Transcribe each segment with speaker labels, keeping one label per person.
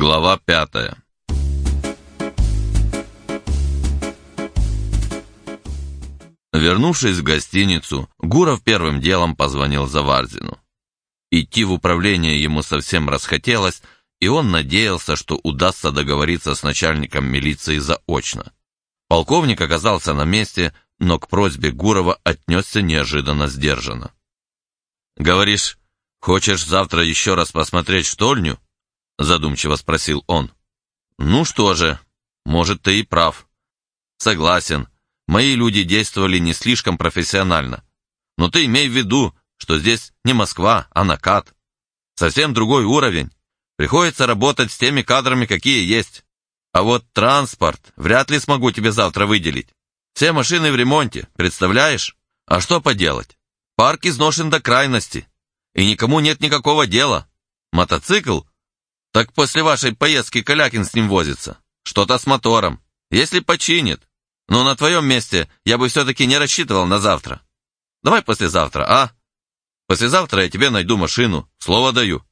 Speaker 1: Глава пятая. Вернувшись в гостиницу, Гуров первым делом позвонил Заварзину. Идти в управление ему совсем расхотелось, и он надеялся, что удастся договориться с начальником милиции заочно. Полковник оказался на месте, но к просьбе Гурова отнесся неожиданно сдержанно. «Говоришь, хочешь завтра еще раз посмотреть штольню?» Задумчиво спросил он. «Ну что же, может, ты и прав. Согласен, мои люди действовали не слишком профессионально. Но ты имей в виду, что здесь не Москва, а накат. Совсем другой уровень. Приходится работать с теми кадрами, какие есть. А вот транспорт вряд ли смогу тебе завтра выделить. Все машины в ремонте, представляешь? А что поделать? Парк изношен до крайности. И никому нет никакого дела. Мотоцикл так после вашей поездки Калякин с ним возится. Что-то с мотором. Если починит. Но на твоем месте я бы все-таки не рассчитывал на завтра. Давай послезавтра, а? Послезавтра я тебе найду машину. Слово даю».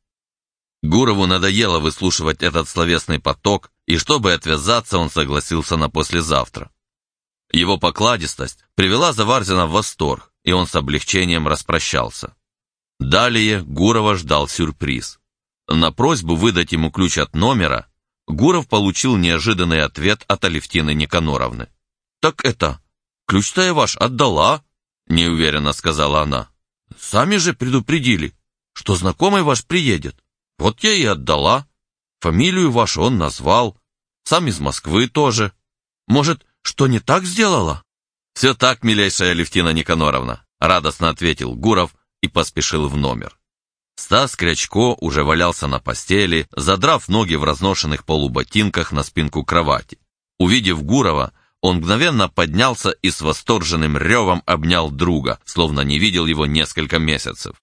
Speaker 1: Гурову надоело выслушивать этот словесный поток, и чтобы отвязаться, он согласился на послезавтра. Его покладистость привела Заварзина в восторг, и он с облегчением распрощался. Далее Гурова ждал сюрприз. На просьбу выдать ему ключ от номера Гуров получил неожиданный ответ от Алевтины Никаноровны. «Так это, ключ-то я ваш отдала?» – неуверенно сказала она. «Сами же предупредили, что знакомый ваш приедет. Вот я и отдала. Фамилию вашу он назвал. Сам из Москвы тоже. Может, что не так сделала?» «Все так, милейшая Алевтина Никаноровна», – радостно ответил Гуров и поспешил в номер. Стас Крячко уже валялся на постели, задрав ноги в разношенных полуботинках на спинку кровати. Увидев Гурова, он мгновенно поднялся и с восторженным ревом обнял друга, словно не видел его несколько месяцев.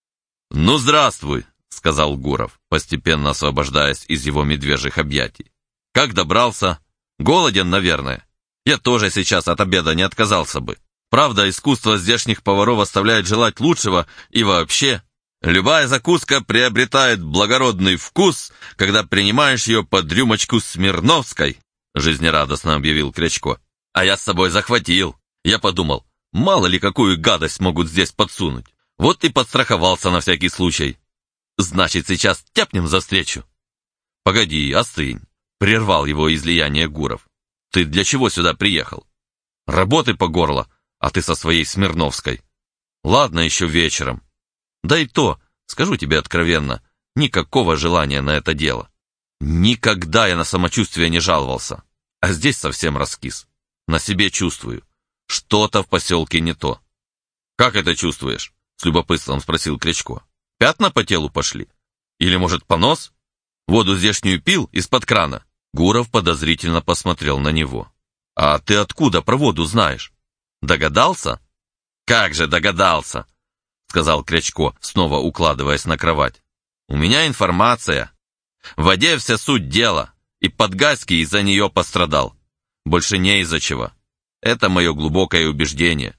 Speaker 1: «Ну, здравствуй!» — сказал Гуров, постепенно освобождаясь из его медвежьих объятий. «Как добрался? Голоден, наверное. Я тоже сейчас от обеда не отказался бы. Правда, искусство здешних поваров оставляет желать лучшего, и вообще, Любая закуска приобретает благородный вкус, когда принимаешь ее под рюмочку Смирновской, жизнерадостно объявил Крячко. А я с собой захватил. Я подумал, мало ли какую гадость могут здесь подсунуть. Вот и подстраховался на всякий случай. Значит, сейчас тяпнем за встречу. Погоди, остынь, прервал его излияние Гуров. Ты для чего сюда приехал? Работы по горло, а ты со своей Смирновской. Ладно, еще вечером. Да и то, скажу тебе откровенно, никакого желания на это дело. Никогда я на самочувствие не жаловался, а здесь совсем раскис. На себе чувствую. Что-то в поселке не то. «Как это чувствуешь?» — с любопытством спросил Крячко. «Пятна по телу пошли? Или, может, понос? Воду здешнюю пил из-под крана?» Гуров подозрительно посмотрел на него. «А ты откуда про воду знаешь? Догадался?» «Как же догадался!» Сказал Крячко, снова укладываясь на кровать. «У меня информация. В воде вся суть дела, и Подгайский из-за нее пострадал. Больше не из-за чего. Это мое глубокое убеждение».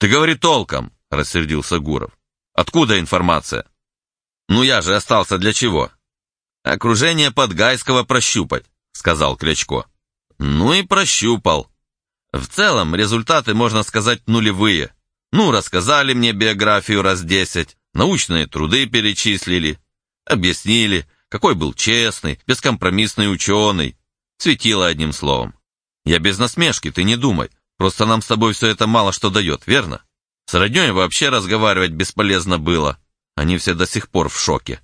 Speaker 1: «Ты говори толком», — рассердился Гуров. «Откуда информация?» «Ну я же остался для чего?» «Окружение Подгайского прощупать», — сказал Крячко. «Ну и прощупал. В целом результаты, можно сказать, нулевые. Ну, рассказали мне биографию раз десять, научные труды перечислили, объяснили, какой был честный, бескомпромиссный ученый. Светило одним словом. Я без насмешки, ты не думай. Просто нам с тобой все это мало что дает, верно? С родней вообще разговаривать бесполезно было. Они все до сих пор в шоке.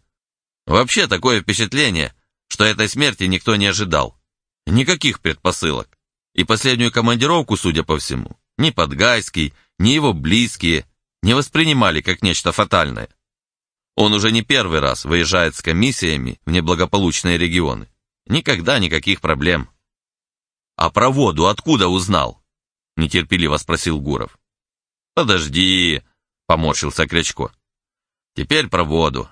Speaker 1: Вообще такое впечатление, что этой смерти никто не ожидал. Никаких предпосылок. И последнюю командировку, судя по всему, ни Подгайский, ни его близкие не воспринимали как нечто фатальное. Он уже не первый раз выезжает с комиссиями в неблагополучные регионы. Никогда никаких проблем. «А про воду откуда узнал?» — нетерпеливо спросил Гуров. «Подожди», — поморщился Крячко. «Теперь про воду.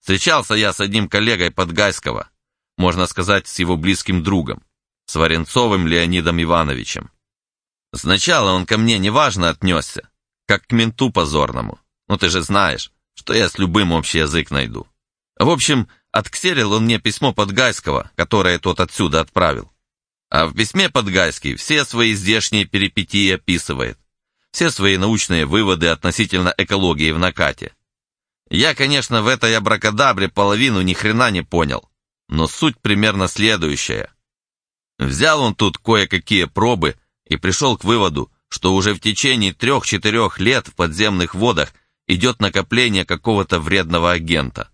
Speaker 1: Встречался я с одним коллегой Подгайского, можно сказать, с его близким другом, с Варенцовым Леонидом Ивановичем. Сначала он ко мне неважно отнесся, как к менту позорному. Ну ты же знаешь, что я с любым общий язык найду. В общем, отксерил он мне письмо Подгайского, которое тот отсюда отправил. А в письме Подгайский все свои здешние перипетии описывает, все свои научные выводы относительно экологии в накате. Я, конечно, в этой абракадабре половину ни хрена не понял, но суть примерно следующая. Взял он тут кое-какие пробы и пришел к выводу, что уже в течение трех-четырех лет в подземных водах идет накопление какого-то вредного агента.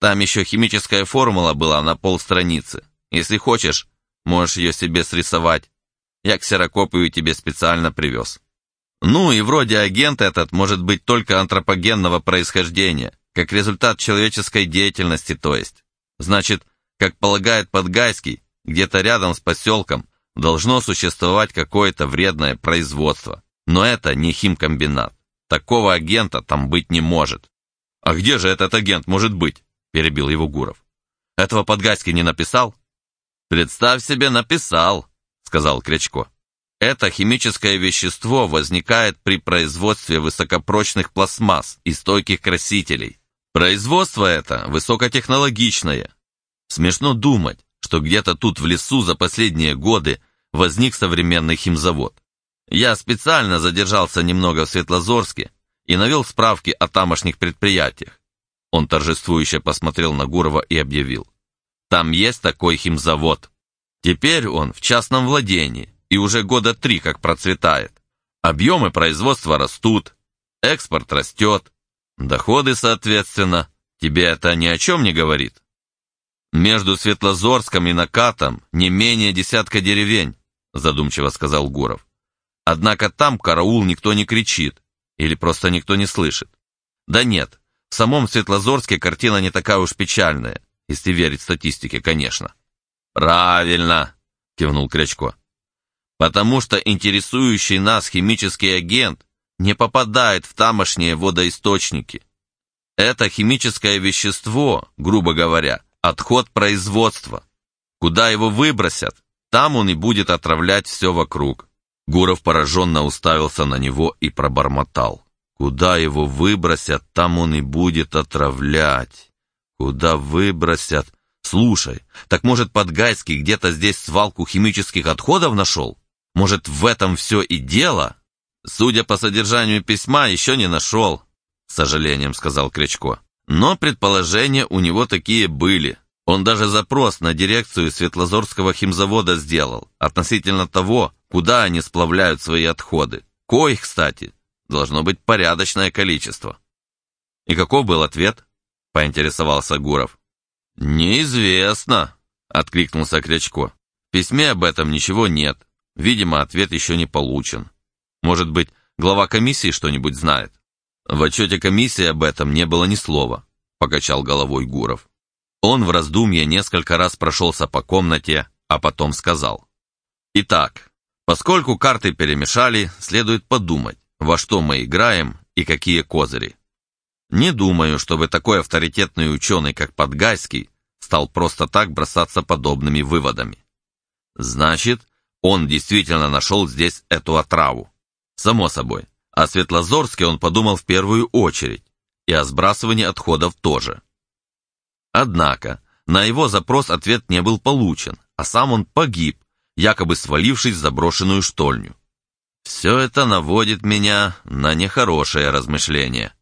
Speaker 1: Там еще химическая формула была на полстраницы. Если хочешь, можешь ее себе срисовать. Я ксерокопию тебе специально привез. Ну и вроде агент этот может быть только антропогенного происхождения, как результат человеческой деятельности, то есть. Значит, как полагает Подгайский, где-то рядом с поселком должно существовать какое-то вредное производство. Но это не химкомбинат. Такого агента там быть не может. «А где же этот агент может быть?» – перебил его Гуров. «Этого Подгайский не написал?» «Представь себе, написал», – сказал Крячко. Это химическое вещество возникает при производстве высокопрочных пластмасс и стойких красителей. Производство это высокотехнологичное. Смешно думать, что где-то тут в лесу за последние годы возник современный химзавод. Я специально задержался немного в Светлозорске и навел справки о тамошних предприятиях. Он торжествующе посмотрел на Гурова и объявил. Там есть такой химзавод. Теперь он в частном владении и уже года три как процветает. Объемы производства растут, экспорт растет, доходы, соответственно. Тебе это ни о чем не говорит? «Между Светлозорском и Накатом не менее десятка деревень», задумчиво сказал Гуров. «Однако там караул никто не кричит, или просто никто не слышит. Да нет, в самом Светлозорске картина не такая уж печальная, если верить статистике, конечно». «Правильно», кивнул Крячко. «Потому что интересующий нас химический агент не попадает в тамошние водоисточники. Это химическое вещество, грубо говоря, отход производства. Куда его выбросят, там он и будет отравлять все вокруг. Гуров пораженно уставился на него и пробормотал. Куда его выбросят, там он и будет отравлять. Куда выбросят? Слушай, так может Подгайский где-то здесь свалку химических отходов нашел? Может, в этом все и дело? Судя по содержанию письма, еще не нашел, с сожалением сказал Крячко. Но предположения у него такие были. Он даже запрос на дирекцию Светлозорского химзавода сделал относительно того, куда они сплавляют свои отходы. Коих, кстати, должно быть порядочное количество. И каков был ответ? Поинтересовался Гуров. «Неизвестно», — откликнулся Крячко. «В письме об этом ничего нет. Видимо, ответ еще не получен. Может быть, глава комиссии что-нибудь знает?» В отчете комиссии об этом не было ни слова, покачал головой Гуров. Он в раздумье несколько раз прошелся по комнате, а потом сказал. Итак, поскольку карты перемешали, следует подумать, во что мы играем и какие козыри. Не думаю, чтобы такой авторитетный ученый, как Подгайский, стал просто так бросаться подобными выводами. Значит, он действительно нашел здесь эту отраву. Само собой, о Светлозорске он подумал в первую очередь, и о сбрасывании отходов тоже. Однако, на его запрос ответ не был получен, а сам он погиб, якобы свалившись в заброшенную штольню. Все это наводит меня на нехорошее размышление.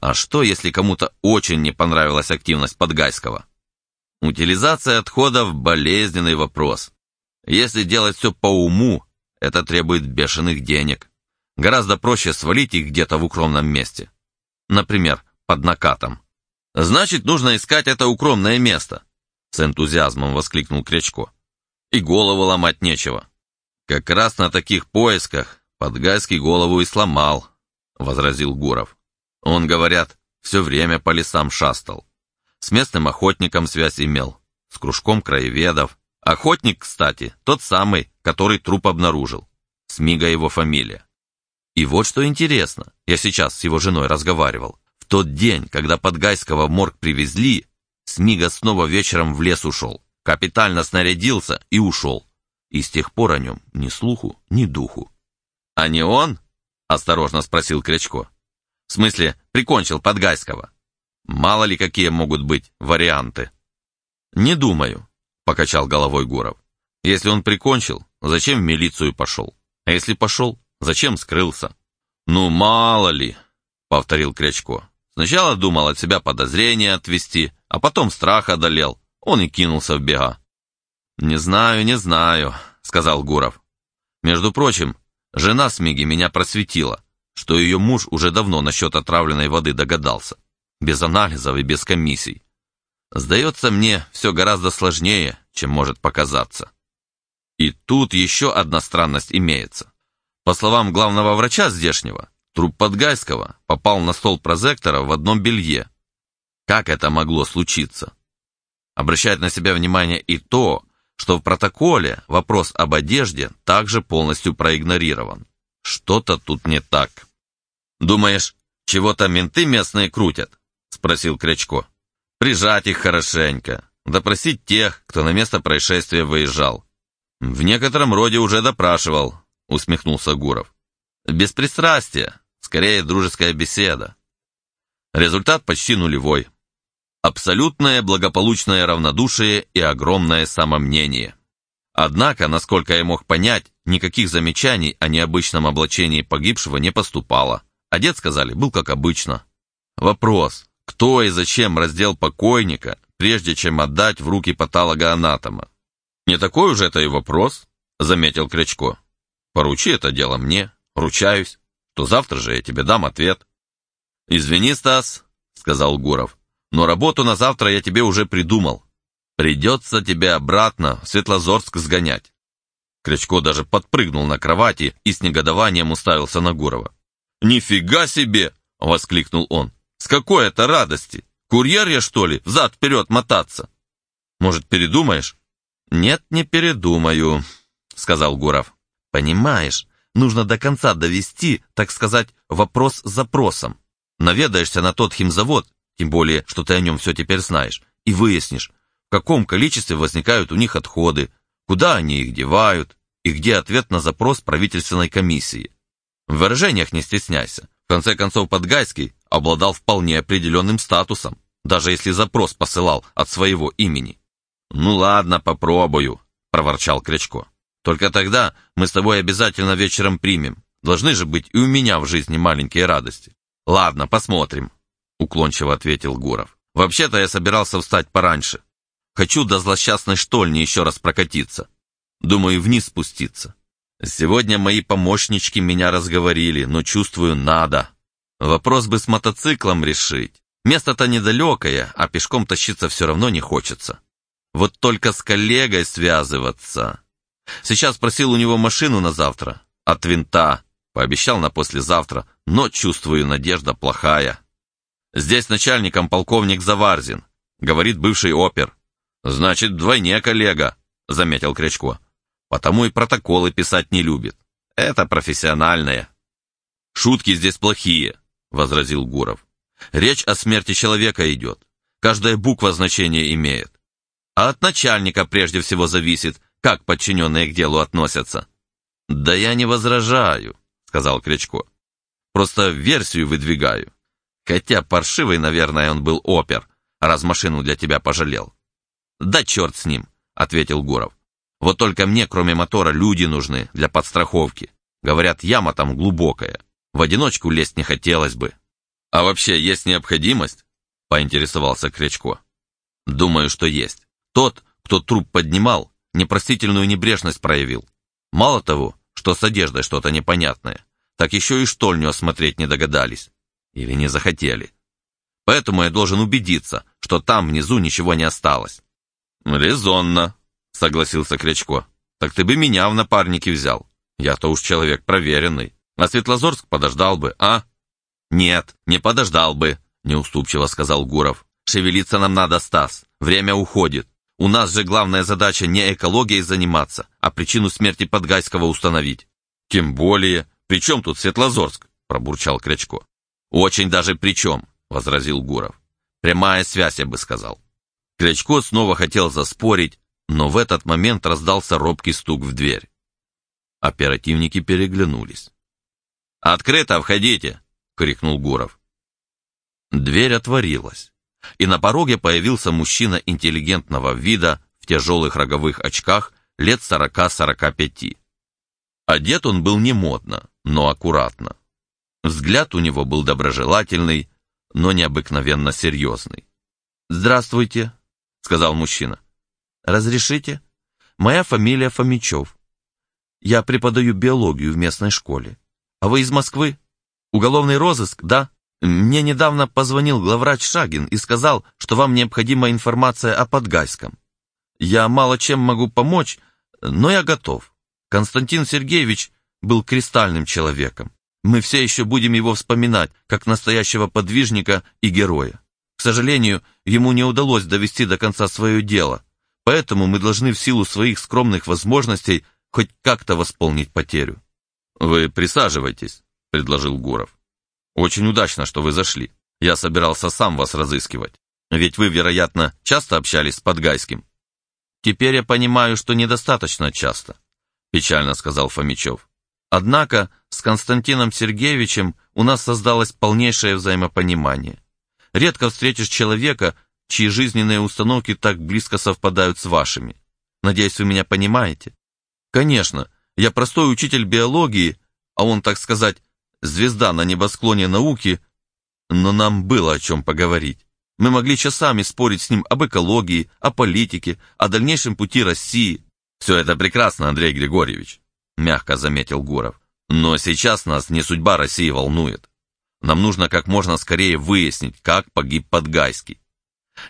Speaker 1: А что, если кому-то очень не понравилась активность Подгайского? Утилизация отходов – болезненный вопрос. Если делать все по уму, это требует бешеных денег. Гораздо проще свалить их где-то в укромном месте. Например, под накатом. «Значит, нужно искать это укромное место», — с энтузиазмом воскликнул Крячко. «И голову ломать нечего». «Как раз на таких поисках Подгайский голову и сломал», — возразил Гуров. «Он, говорят, все время по лесам шастал. С местным охотником связь имел, с кружком краеведов. Охотник, кстати, тот самый, который труп обнаружил. Смига его фамилия. И вот что интересно, я сейчас с его женой разговаривал. В тот день, когда Подгайского в морг привезли, Смига снова вечером в лес ушел, капитально снарядился и ушел. И с тех пор о нем ни слуху, ни духу. «А не он?» – осторожно спросил Крячко. «В смысле, прикончил Подгайского?» Мало ли какие могут быть варианты. Не думаю, покачал головой Гуров. Если он прикончил, зачем в милицию пошел? А если пошел, зачем скрылся? Ну, мало ли, повторил Крячко. Сначала думал от себя подозрения отвести, а потом страх одолел. Он и кинулся в бега. «Не знаю, не знаю», — сказал Гуров. «Между прочим, жена Смиги меня просветила, что ее муж уже давно насчет отравленной воды догадался. Без анализов и без комиссий. Сдается мне, все гораздо сложнее, чем может показаться. И тут еще одна странность имеется. По словам главного врача здешнего, труп Подгайского попал на стол прозектора в одном белье. Как это могло случиться? Обращает на себя внимание и то, что в протоколе вопрос об одежде также полностью проигнорирован. Что-то тут не так. «Думаешь, чего-то менты местные крутят?» — спросил Крячко. «Прижать их хорошенько, допросить тех, кто на место происшествия выезжал. В некотором роде уже допрашивал», — усмехнулся Гуров. «Без пристрастия, скорее дружеская беседа. Результат почти нулевой. Абсолютное благополучное равнодушие и огромное самомнение. Однако, насколько я мог понять, никаких замечаний о необычном облачении погибшего не поступало. Одет, сказали, был как обычно. Вопрос, кто и зачем раздел покойника, прежде чем отдать в руки патологоанатома? Не такой уже это и вопрос, заметил Крячко. Поручи это дело мне, ручаюсь, то завтра же я тебе дам ответ. Извини, Стас, сказал Гуров, но работу на завтра я тебе уже придумал. Придется тебе обратно в Светлозорск сгонять. Крячко даже подпрыгнул на кровати и с негодованием уставился на Гурова. «Нифига себе!» — воскликнул он. «С какой это радости! Курьер я, что ли, взад-вперед мотаться? Может, передумаешь?» «Нет, не передумаю», — сказал Гуров. «Понимаешь, нужно до конца довести, так сказать, вопрос с запросом. Наведаешься на тот химзавод тем более, что ты о нем все теперь знаешь, и выяснишь, в каком количестве возникают у них отходы, куда они их девают, и где ответ на запрос правительственной комиссии. В выражениях не стесняйся. В конце концов, Подгайский обладал вполне определенным статусом, даже если запрос посылал от своего имени. «Ну ладно, попробую», — проворчал Крячко. «Только тогда мы с тобой обязательно вечером примем. Должны же быть и у меня в жизни маленькие радости. Ладно, посмотрим» уклончиво ответил Гуров. «Вообще-то я собирался встать пораньше. Хочу до злосчастной штольни еще раз прокатиться. Думаю, вниз спуститься. Сегодня мои помощнички меня разговорили, но чувствую, надо. Вопрос бы с мотоциклом решить. Место-то недалекое, а пешком тащиться все равно не хочется. Вот только с коллегой связываться. Сейчас просил у него машину на завтра. От винта. Пообещал на послезавтра, но чувствую, надежда плохая. Здесь начальником полковник Заварзин, говорит бывший опер. Значит, вдвойне коллега, заметил Крячко. Потому и протоколы писать не любит. Это профессиональное. Шутки здесь плохие, возразил Гуров. Речь о смерти человека идет. Каждая буква значение имеет. А от начальника прежде всего зависит, как подчиненные к делу относятся. Да я не возражаю, сказал Крячко. Просто версию выдвигаю. Хотя паршивый, наверное, он был опер, раз машину для тебя пожалел. Да черт с ним, ответил Гуров. Вот только мне, кроме мотора, люди нужны для подстраховки. Говорят, яма там глубокая. В одиночку лезть не хотелось бы. А вообще, есть необходимость? Поинтересовался Крячко. Думаю, что есть. Тот, кто труп поднимал, непростительную небрежность проявил. Мало того, что с одеждой что-то непонятное, так еще и штольню осмотреть не догадались. Или не захотели. Поэтому я должен убедиться, что там внизу ничего не осталось. «Резонно», — согласился Крячко. «Так ты бы меня в напарники взял. Я-то уж человек проверенный. А Светлозорск подождал бы, а?» «Нет, не подождал бы», — неуступчиво сказал Гуров. «Шевелиться нам надо, Стас. Время уходит. У нас же главная задача не экологией заниматься, а причину смерти Подгайского установить». «Тем более. При чем тут Светлозорск?» — пробурчал Крячко. «Очень даже причем», — возразил Гуров. «Прямая связь, я бы сказал». Клячко снова хотел заспорить, но в этот момент раздался робкий стук в дверь. Оперативники переглянулись. «Открыто, входите!» — крикнул Гуров. Дверь отворилась, и на пороге появился мужчина интеллигентного вида в тяжелых роговых очках лет 40-45. Одет он был не модно, но аккуратно. Взгляд у него был доброжелательный, но необыкновенно серьезный. «Здравствуйте», — сказал мужчина. «Разрешите? Моя фамилия Фомичев. Я преподаю биологию в местной школе. А вы из Москвы? Уголовный розыск, да? Мне недавно позвонил главврач Шагин и сказал, что вам необходима информация о Подгайском. Я мало чем могу помочь, но я готов. Константин Сергеевич был кристальным человеком. Мы все еще будем его вспоминать, как настоящего подвижника и героя. К сожалению, ему не удалось довести до конца свое дело, поэтому мы должны в силу своих скромных возможностей хоть как-то восполнить потерю. «Вы присаживайтесь», — предложил Гуров. «Очень удачно, что вы зашли. Я собирался сам вас разыскивать. Ведь вы, вероятно, часто общались с Подгайским». «Теперь я понимаю, что недостаточно часто», – печально сказал Фомичев. «Однако с Константином Сергеевичем у нас создалось полнейшее взаимопонимание. Редко встретишь человека, чьи жизненные установки так близко совпадают с вашими. Надеюсь, вы меня понимаете?» «Конечно, я простой учитель биологии, а он, так сказать, звезда на небосклоне науки, но нам было о чем поговорить. Мы могли часами спорить с ним об экологии, о политике, о дальнейшем пути России. Все это прекрасно, Андрей Григорьевич, мягко заметил Гуров. Но сейчас нас не судьба России волнует. Нам нужно как можно скорее выяснить, как погиб Подгайский.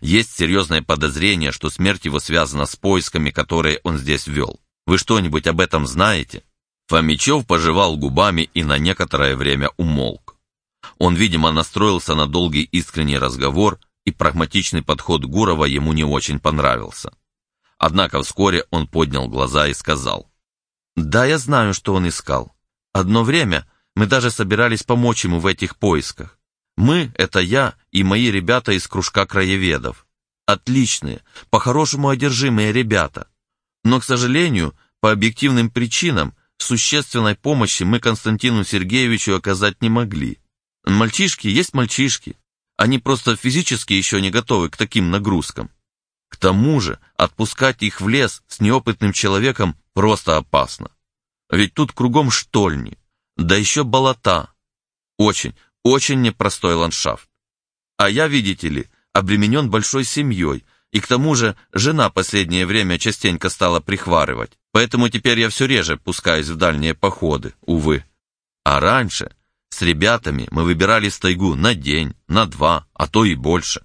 Speaker 1: Есть серьезное подозрение, что смерть его связана с поисками, которые он здесь вел. Вы что-нибудь об этом знаете?» Фомичев пожевал губами и на некоторое время умолк. Он, видимо, настроился на долгий искренний разговор и прагматичный подход Гурова ему не очень понравился. Однако вскоре он поднял глаза и сказал. «Да, я знаю, что он искал. Одно время мы даже собирались помочь ему в этих поисках. Мы — это я и мои ребята из кружка краеведов. Отличные, по-хорошему одержимые ребята. Но, к сожалению, по объективным причинам, существенной помощи мы Константину Сергеевичу оказать не могли. Мальчишки есть мальчишки. Они просто физически еще не готовы к таким нагрузкам. К тому же отпускать их в лес с неопытным человеком просто опасно. Ведь тут кругом штольни, да еще болота. Очень, очень непростой ландшафт. А я, видите ли, обременен большой семьей, и к тому же жена последнее время частенько стала прихварывать, поэтому теперь я все реже пускаюсь в дальние походы, увы. А раньше с ребятами мы выбирались в тайгу на день, на два, а то и больше.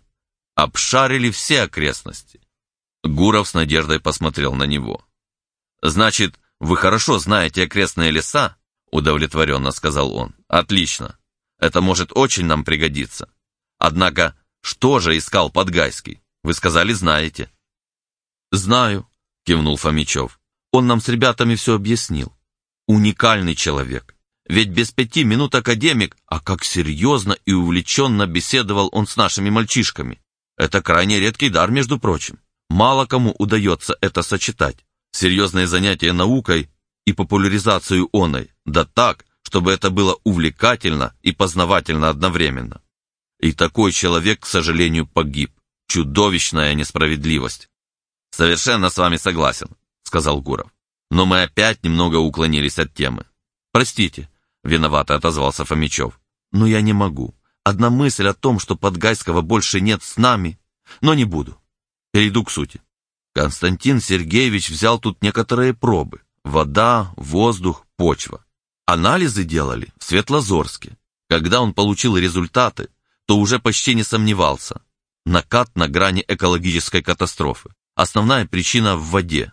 Speaker 1: Обшарили все окрестности. Гуров с надеждой посмотрел на него. «Значит, вы хорошо знаете окрестные леса?» удовлетворенно сказал он. «Отлично. Это может очень нам пригодиться. Однако, что же искал Подгайский? Вы сказали, знаете». «Знаю», кивнул Фомичев. «Он нам с ребятами все объяснил. Уникальный человек. Ведь без пяти минут академик, а как серьезно и увлеченно беседовал он с нашими мальчишками. Это крайне редкий дар, между прочим. Мало кому удается это сочетать. Серьезные занятия наукой и популяризацию оной, да так, чтобы это было увлекательно и познавательно одновременно. И такой человек, к сожалению, погиб. Чудовищная несправедливость. Совершенно с вами согласен, сказал Гуров. Но мы опять немного уклонились от темы. Простите, Виновато отозвался Фомичев. Но я не могу. Одна мысль о том, что Подгайского больше нет с нами. Но не буду. Перейду к сути. Константин Сергеевич взял тут некоторые пробы. Вода, воздух, почва. Анализы делали в Светлозорске. Когда он получил результаты, то уже почти не сомневался. Накат на грани экологической катастрофы. Основная причина в воде.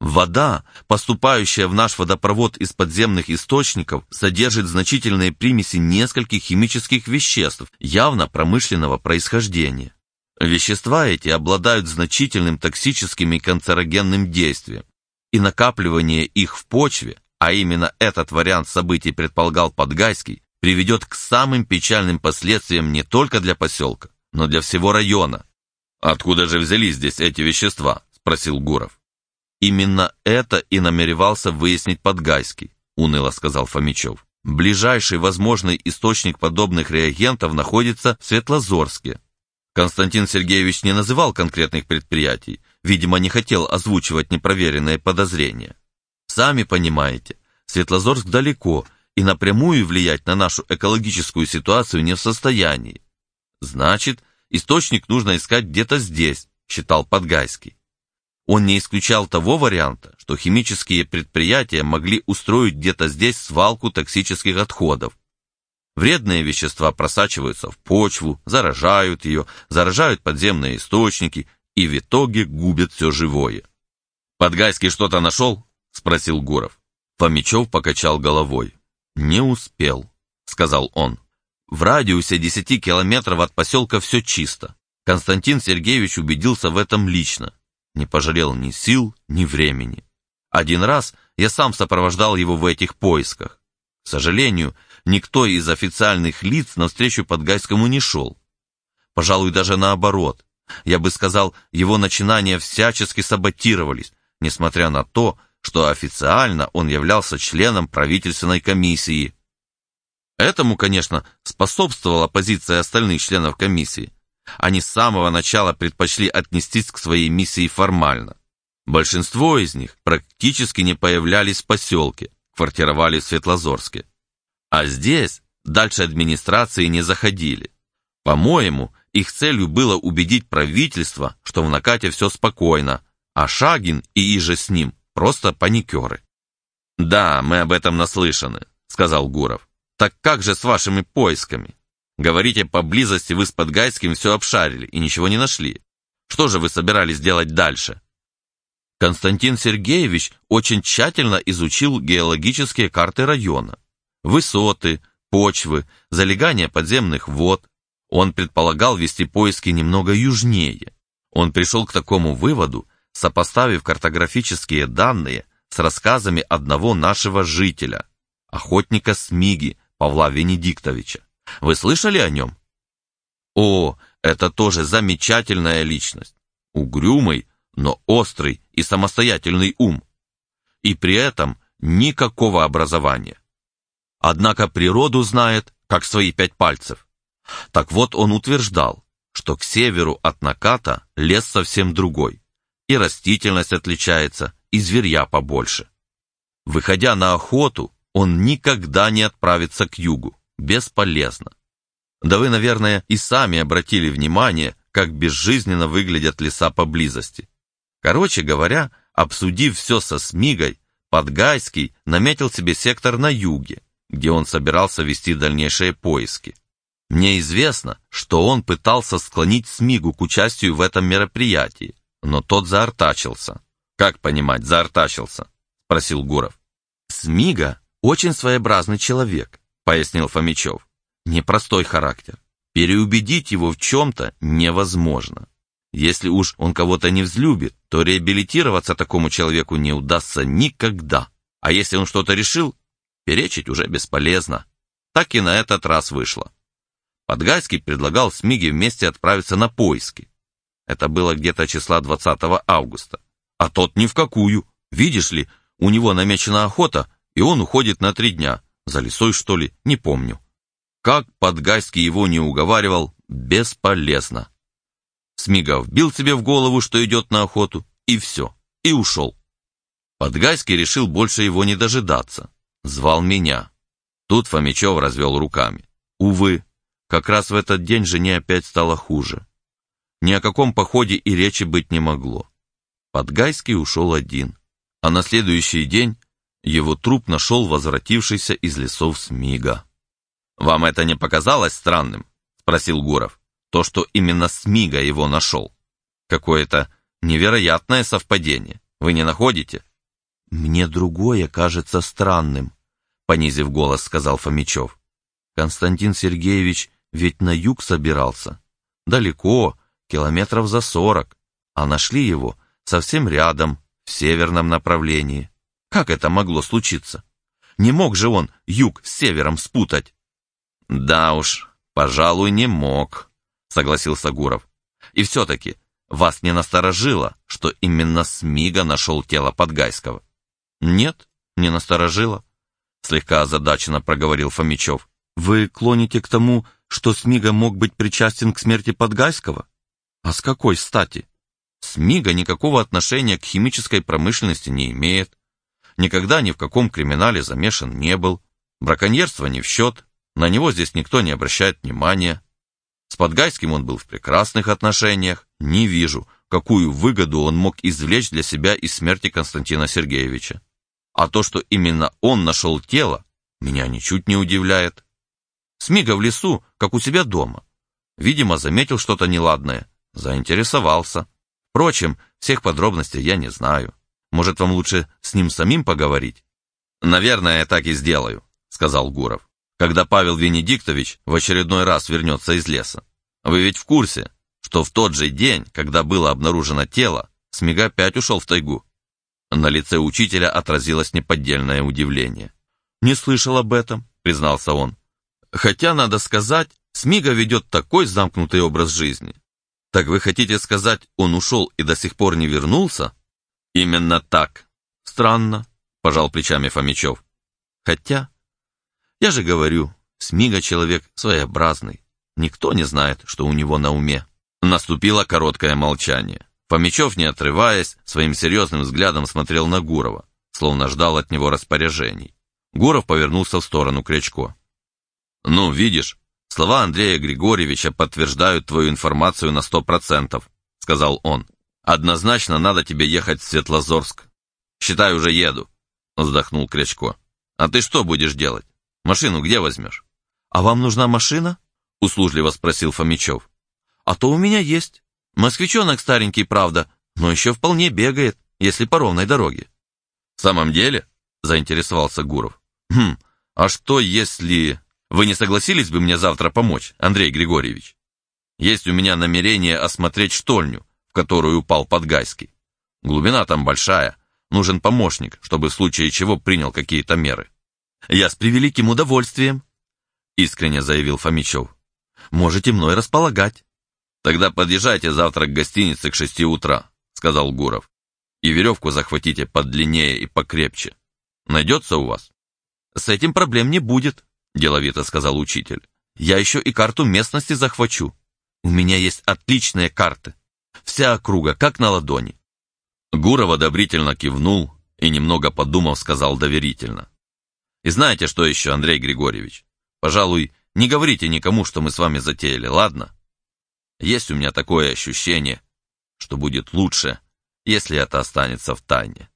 Speaker 1: Вода, поступающая в наш водопровод из подземных источников, содержит значительные примеси нескольких химических веществ, явно промышленного происхождения. Вещества эти обладают значительным токсическим и канцерогенным действием, и накапливание их в почве, а именно этот вариант событий предполагал Подгайский, приведет к самым печальным последствиям не только для поселка, но для всего района. «Откуда же взялись здесь эти вещества?» – спросил Гуров. Именно это и намеревался выяснить Подгайский, уныло сказал Фомичев. Ближайший возможный источник подобных реагентов находится в Светлозорске. Константин Сергеевич не называл конкретных предприятий, видимо, не хотел озвучивать непроверенные подозрения. Сами понимаете, Светлозорск далеко и напрямую влиять на нашу экологическую ситуацию не в состоянии. Значит, источник нужно искать где-то здесь, считал Подгайский. Он не исключал того варианта, что химические предприятия могли устроить где-то здесь свалку токсических отходов. Вредные вещества просачиваются в почву, заражают ее, заражают подземные источники и в итоге губят все живое. «Подгайский что-то нашел?» – спросил Гуров. Фомичев покачал головой. «Не успел», – сказал он. «В радиусе 10 километров от поселка все чисто. Константин Сергеевич убедился в этом лично. Не пожалел ни сил, ни времени. Один раз я сам сопровождал его в этих поисках. К сожалению, никто из официальных лиц навстречу Подгайскому не шел. Пожалуй, даже наоборот. Я бы сказал, его начинания всячески саботировались, несмотря на то, что официально он являлся членом правительственной комиссии. Этому, конечно, способствовала позиция остальных членов комиссии. Они с самого начала предпочли отнестись к своей миссии формально. Большинство из них практически не появлялись в поселке, квартировали в Светлозорске. А здесь дальше администрации не заходили. По-моему, их целью было убедить правительство, что в Накате все спокойно, а Шагин и иже с ним просто паникеры. «Да, мы об этом наслышаны», — сказал Гуров. «Так как же с вашими поисками? Говорите, поблизости вы с Подгайским все обшарили и ничего не нашли. Что же вы собирались делать дальше?» Константин Сергеевич очень тщательно изучил геологические карты района. Высоты, почвы, залегание подземных вод. Он предполагал вести поиски немного южнее. Он пришел к такому выводу, сопоставив картографические данные с рассказами одного нашего жителя, охотника Смиги Павла Венедиктовича. Вы слышали о нем? О, это тоже замечательная личность. Угрюмый, но острый и самостоятельный ум. И при этом никакого образования. Однако природу знает, как свои пять пальцев. Так вот он утверждал, что к северу от Наката лес совсем другой, и растительность отличается, и зверья побольше. Выходя на охоту, он никогда не отправится к югу, бесполезно. Да вы, наверное, и сами обратили внимание, как безжизненно выглядят леса поблизости. Короче говоря, обсудив все со Смигой, Подгайский наметил себе сектор на юге, где он собирался вести дальнейшие поиски. Мне известно, что он пытался склонить Смигу к участию в этом мероприятии, но тот заортачился. «Как понимать, заортачился?» – спросил Гуров. «Смига очень своеобразный человек пояснил Фомичев. Непростой характер. Переубедить его в чем-то невозможно. Если уж он кого-то не взлюбит, то реабилитироваться такому человеку не удастся никогда. А если он что-то решил, перечить уже бесполезно. Так и на этот раз вышло. Подгайский предлагал Смиге вместе отправиться на поиски. Это было где-то числа 20 августа. А тот ни в какую. Видишь ли, у него намечена охота, и он уходит на три дня. За лесой, что ли, не помню. Как Подгайский его не уговаривал, бесполезно. Смигов бил себе в голову, что идет на охоту, и все, и ушел. Подгайский решил больше его не дожидаться. Звал меня. Тут Фомичев развел руками. Увы, как раз в этот день жене опять стало хуже. Ни о каком походе и речи быть не могло. Подгайский ушел один, а на следующий день его труп нашел возвратившийся из лесов Смига. «Вам это не показалось странным?» – спросил Гуров. «То, что именно Смига его нашел. Какое-то невероятное совпадение. Вы не находите?» «Мне другое кажется странным», – понизив голос, сказал Фомичев. «Константин Сергеевич ведь на юг собирался. Далеко, километров за сорок, а нашли его совсем рядом, в северном направлении. Как это могло случиться? Не мог же он юг с севером спутать? Да уж, пожалуй, не мог, согласился Гуров. И все-таки вас не насторожило, что именно Смига нашел тело Подгайского? Нет, не насторожило, слегка озадаченно проговорил Фомичев. Вы клоните к тому, что Смига мог быть причастен к смерти Подгайского? А с какой стати? Смига никакого отношения к химической промышленности не имеет. Никогда ни в каком криминале замешан не был. Браконьерство не в счет. На него здесь никто не обращает внимания. С Подгайским он был в прекрасных отношениях. Не вижу, какую выгоду он мог извлечь для себя из смерти Константина Сергеевича. А то, что именно он нашел тело, меня ничуть не удивляет. Смига в лесу, как у себя дома. Видимо, заметил что-то неладное, заинтересовался. Впрочем, всех подробностей я не знаю. Может, вам лучше с ним самим поговорить? Наверное, я так и сделаю, сказал Гуров, когда Павел Венедиктович в очередной раз вернется из леса. Вы ведь в курсе, что в тот же день, когда было обнаружено тело, Смига опять ушел в тайгу. На лице учителя отразилось неподдельное удивление. «Не слышал об этом», — признался он. «Хотя, надо сказать, Смига ведет такой замкнутый образ жизни. Так вы хотите сказать, он ушел и до сих пор не вернулся?» «Именно так. Странно», — пожал плечами Фомичев. «Хотя, я же говорю, Смига человек своеобразный. Никто не знает, что у него на уме». Наступило короткое молчание. Фомичев, не отрываясь, своим серьезным взглядом смотрел на Гурова, словно ждал от него распоряжений. Гуров повернулся в сторону Крячко. «Ну, видишь, слова Андрея Григорьевича подтверждают твою информацию на сто процентов», — сказал он. «Однозначно надо тебе ехать в Светлозорск. Считай, уже еду», — вздохнул Крячко. «А ты что будешь делать? Машину где возьмешь?» «А вам нужна машина?» — услужливо спросил Фомичев. «А то у меня есть. Москвичонок старенький, правда, но еще вполне бегает, если по ровной дороге». «В самом деле?» — заинтересовался Гуров. «Хм, а что если...» Вы не согласились бы мне завтра помочь, Андрей Григорьевич? Есть у меня намерение осмотреть штольню, в которую упал Подгайский. Глубина там большая, нужен помощник, чтобы в случае чего принял какие-то меры. Я с превеликим удовольствием, искренне заявил Фомичев. Можете мной располагать. Тогда подъезжайте завтра к гостинице к шести утра, сказал Гуров. И веревку захватите подлиннее и покрепче. Найдется у вас? С этим проблем не будет, — деловито сказал учитель. «Я еще и карту местности захвачу. У меня есть отличные карты. Вся округа, как на ладони». Гуров одобрительно кивнул и, немного подумав, сказал доверительно. «И знаете, что еще, Андрей Григорьевич? Пожалуй, не говорите никому, что мы с вами затеяли, ладно? Есть у меня такое ощущение, что будет лучше, если это останется в тайне».